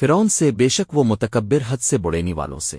فرعون سے بے شک وہ متکبر حد سے بڑینی والوں سے۔